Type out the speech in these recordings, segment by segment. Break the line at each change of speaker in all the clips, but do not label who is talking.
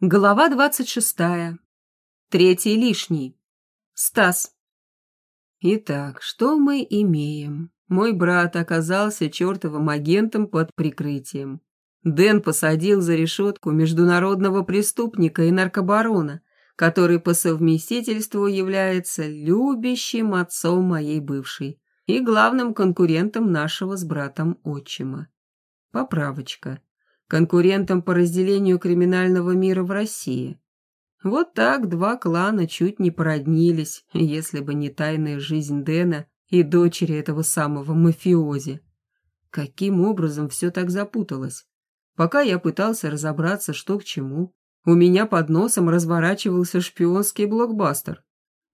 Глава двадцать шестая. Третий лишний. Стас. Итак, что мы имеем? Мой брат оказался чертовым агентом под прикрытием. Дэн посадил за решетку международного преступника и наркобарона, который по совместительству является любящим отцом моей бывшей и главным конкурентом нашего с братом отчима. Поправочка конкурентом по разделению криминального мира в России. Вот так два клана чуть не породнились, если бы не тайная жизнь Дэна и дочери этого самого мафиози. Каким образом все так запуталось? Пока я пытался разобраться, что к чему, у меня под носом разворачивался шпионский блокбастер.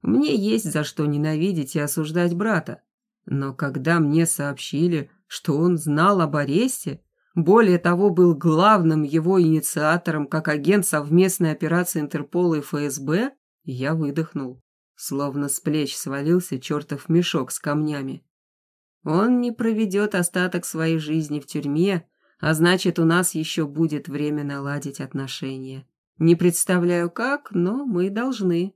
Мне есть за что ненавидеть и осуждать брата. Но когда мне сообщили, что он знал об аресте, более того, был главным его инициатором как агент совместной операции Интерпола и ФСБ, я выдохнул, словно с плеч свалился чертов мешок с камнями. Он не проведет остаток своей жизни в тюрьме, а значит, у нас еще будет время наладить отношения. Не представляю как, но мы должны.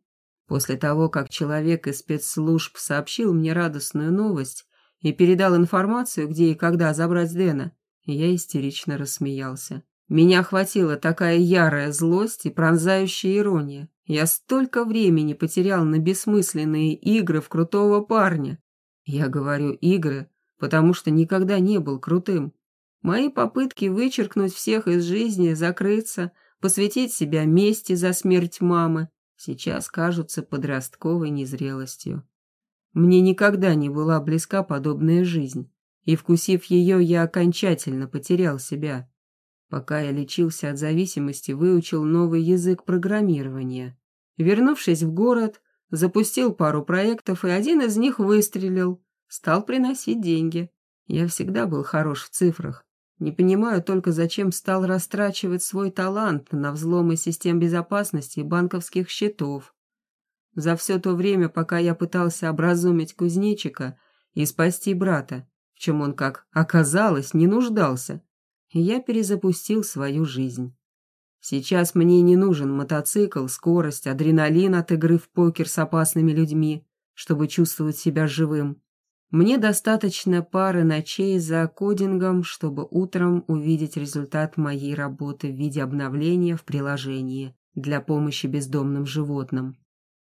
После того, как человек из спецслужб сообщил мне радостную новость и передал информацию, где и когда забрать Дэна, я истерично рассмеялся. Меня охватила такая ярая злость и пронзающая ирония. Я столько времени потерял на бессмысленные игры в крутого парня. Я говорю «игры», потому что никогда не был крутым. Мои попытки вычеркнуть всех из жизни, закрыться, посвятить себя мести за смерть мамы, сейчас кажутся подростковой незрелостью. Мне никогда не была близка подобная жизнь и, вкусив ее, я окончательно потерял себя. Пока я лечился от зависимости, выучил новый язык программирования. Вернувшись в город, запустил пару проектов, и один из них выстрелил, стал приносить деньги. Я всегда был хорош в цифрах. Не понимаю только, зачем стал растрачивать свой талант на взломы систем безопасности и банковских счетов. За все то время, пока я пытался образумить кузнечика и спасти брата, в чем он, как оказалось, не нуждался, я перезапустил свою жизнь. Сейчас мне не нужен мотоцикл, скорость, адреналин от игры в покер с опасными людьми, чтобы чувствовать себя живым. Мне достаточно пары ночей за кодингом, чтобы утром увидеть результат моей работы в виде обновления в приложении для помощи бездомным животным.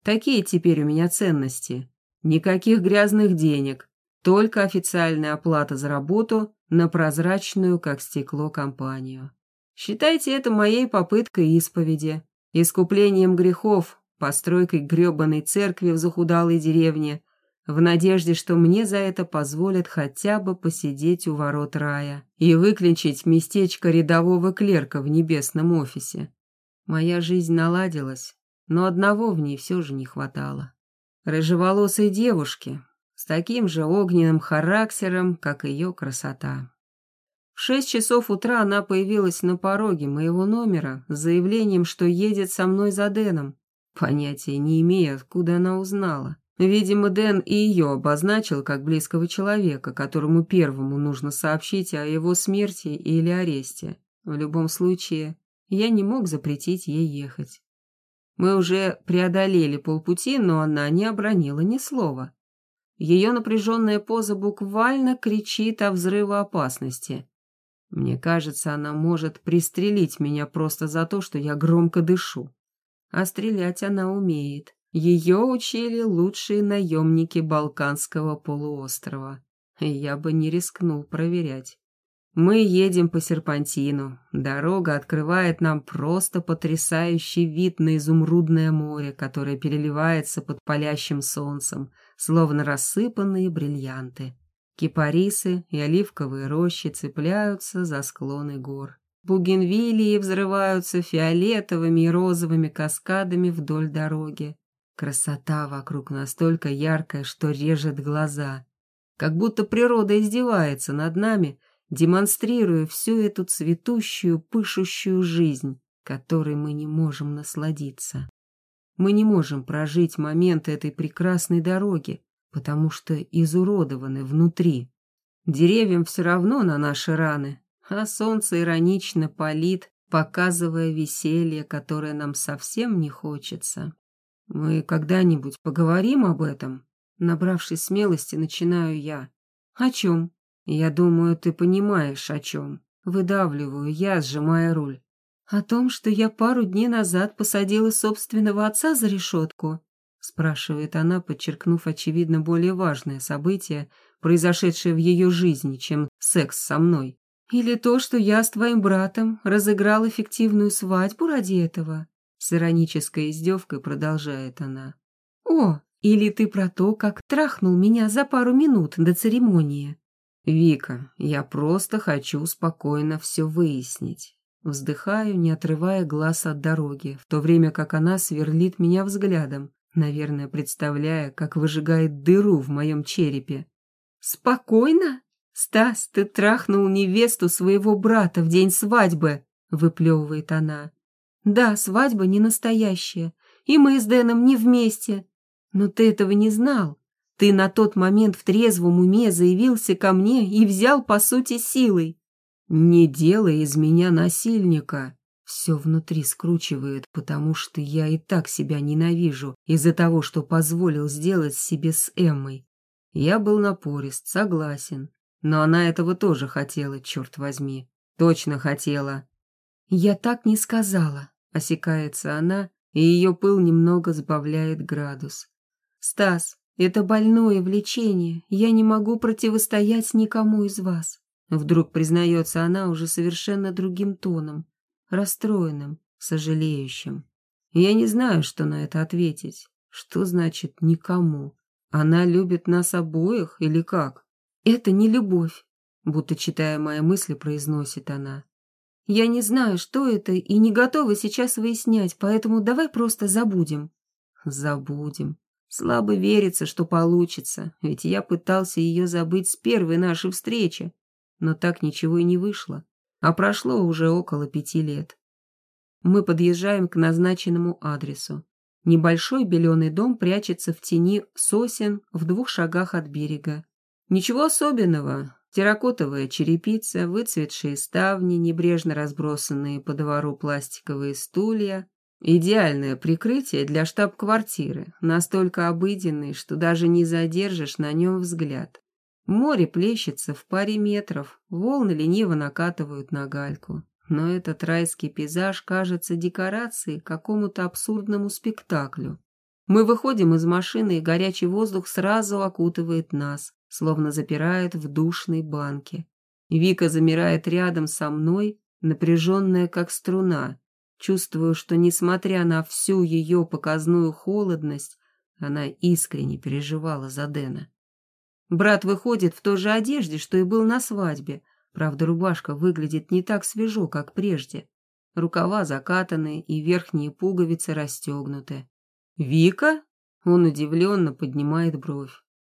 Такие теперь у меня ценности. Никаких грязных денег, только официальная оплата за работу на прозрачную, как стекло, компанию. Считайте это моей попыткой исповеди, искуплением грехов, постройкой гребаной церкви в захудалой деревне, в надежде, что мне за это позволят хотя бы посидеть у ворот рая и выключить местечко рядового клерка в небесном офисе. Моя жизнь наладилась, но одного в ней все же не хватало. Рыжеволосой девушки, с таким же огненным характером, как ее красота. В шесть часов утра она появилась на пороге моего номера с заявлением, что едет со мной за Дэном. Понятия не имея, откуда она узнала. Видимо, Дэн и ее обозначил как близкого человека, которому первому нужно сообщить о его смерти или аресте. В любом случае, я не мог запретить ей ехать. Мы уже преодолели полпути, но она не обронила ни слова. Ее напряженная поза буквально кричит о взрывоопасности. Мне кажется, она может пристрелить меня просто за то, что я громко дышу. А стрелять она умеет. Ее учили лучшие наемники Балканского полуострова. Я бы не рискнул проверять. Мы едем по серпантину. Дорога открывает нам просто потрясающий вид на изумрудное море, которое переливается под палящим солнцем, словно рассыпанные бриллианты. Кипарисы и оливковые рощи цепляются за склоны гор. Бугенвилии взрываются фиолетовыми и розовыми каскадами вдоль дороги. Красота вокруг настолько яркая, что режет глаза. Как будто природа издевается над нами, демонстрируя всю эту цветущую, пышущую жизнь, которой мы не можем насладиться. Мы не можем прожить момент этой прекрасной дороги, потому что изуродованы внутри. Деревьям все равно на наши раны, а солнце иронично палит, показывая веселье, которое нам совсем не хочется. Мы когда-нибудь поговорим об этом? Набравшись смелости, начинаю я. О чем? Я думаю, ты понимаешь, о чем. Выдавливаю я, сжимая руль. О том, что я пару дней назад посадила собственного отца за решетку, спрашивает она, подчеркнув очевидно более важное событие, произошедшее в ее жизни, чем секс со мной. Или то, что я с твоим братом разыграл эффективную свадьбу ради этого? С иронической издевкой продолжает она. О, или ты про то, как трахнул меня за пару минут до церемонии? Вика, я просто хочу спокойно все выяснить. Вздыхаю, не отрывая глаз от дороги, в то время как она сверлит меня взглядом, наверное, представляя, как выжигает дыру в моем черепе. «Спокойно? Стас, ты трахнул невесту своего брата в день свадьбы!» — выплевывает она. «Да, свадьба не настоящая, и мы с Дэном не вместе. Но ты этого не знал. Ты на тот момент в трезвом уме заявился ко мне и взял, по сути, силой. Не делай из меня насильника. Все внутри скручивает, потому что я и так себя ненавижу из-за того, что позволил сделать себе с Эммой. Я был напорист, согласен. Но она этого тоже хотела, черт возьми. Точно хотела. Я так не сказала, осекается она, и ее пыл немного сбавляет градус. Стас, это больное влечение, я не могу противостоять никому из вас. Вдруг признается она уже совершенно другим тоном, расстроенным, сожалеющим. Я не знаю, что на это ответить. Что значит «никому»? Она любит нас обоих или как? Это не любовь, будто читая мои мысли, произносит она. Я не знаю, что это, и не готова сейчас выяснять, поэтому давай просто забудем. Забудем. Слабо верится, что получится, ведь я пытался ее забыть с первой нашей встречи но так ничего и не вышло, а прошло уже около пяти лет. Мы подъезжаем к назначенному адресу. Небольшой беленый дом прячется в тени сосен в двух шагах от берега. Ничего особенного. Терракотовая черепица, выцветшие ставни, небрежно разбросанные по двору пластиковые стулья. Идеальное прикрытие для штаб-квартиры, настолько обыденный, что даже не задержишь на нем взгляд. Море плещется в паре метров, волны лениво накатывают на гальку. Но этот райский пейзаж кажется декорацией к какому-то абсурдному спектаклю. Мы выходим из машины, и горячий воздух сразу окутывает нас, словно запирает в душной банке. Вика замирает рядом со мной, напряженная как струна. Чувствую, что, несмотря на всю ее показную холодность, она искренне переживала за Дэна. Брат выходит в той же одежде, что и был на свадьбе. Правда, рубашка выглядит не так свежо, как прежде. Рукава закатаны и верхние пуговицы расстегнуты. «Вика?» Он удивленно поднимает бровь.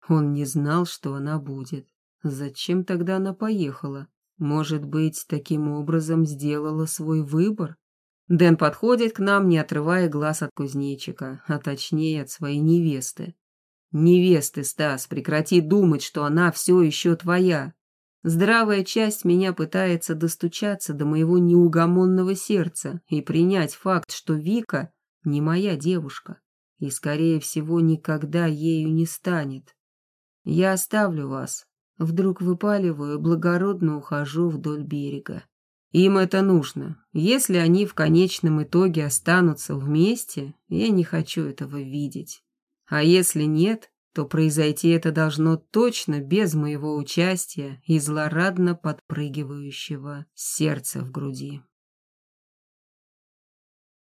Он не знал, что она будет. Зачем тогда она поехала? Может быть, таким образом сделала свой выбор? Дэн подходит к нам, не отрывая глаз от кузнечика, а точнее от своей невесты. Невесты, Стас, прекрати думать, что она все еще твоя. Здравая часть меня пытается достучаться до моего неугомонного сердца и принять факт, что Вика не моя девушка и, скорее всего, никогда ею не станет. Я оставлю вас. Вдруг выпаливаю, благородно ухожу вдоль берега. Им это нужно. Если они в конечном итоге останутся вместе, я не хочу этого видеть. А если нет, то произойти это должно точно без моего участия и злорадно подпрыгивающего сердца в груди.